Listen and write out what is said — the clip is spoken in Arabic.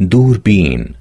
دوربين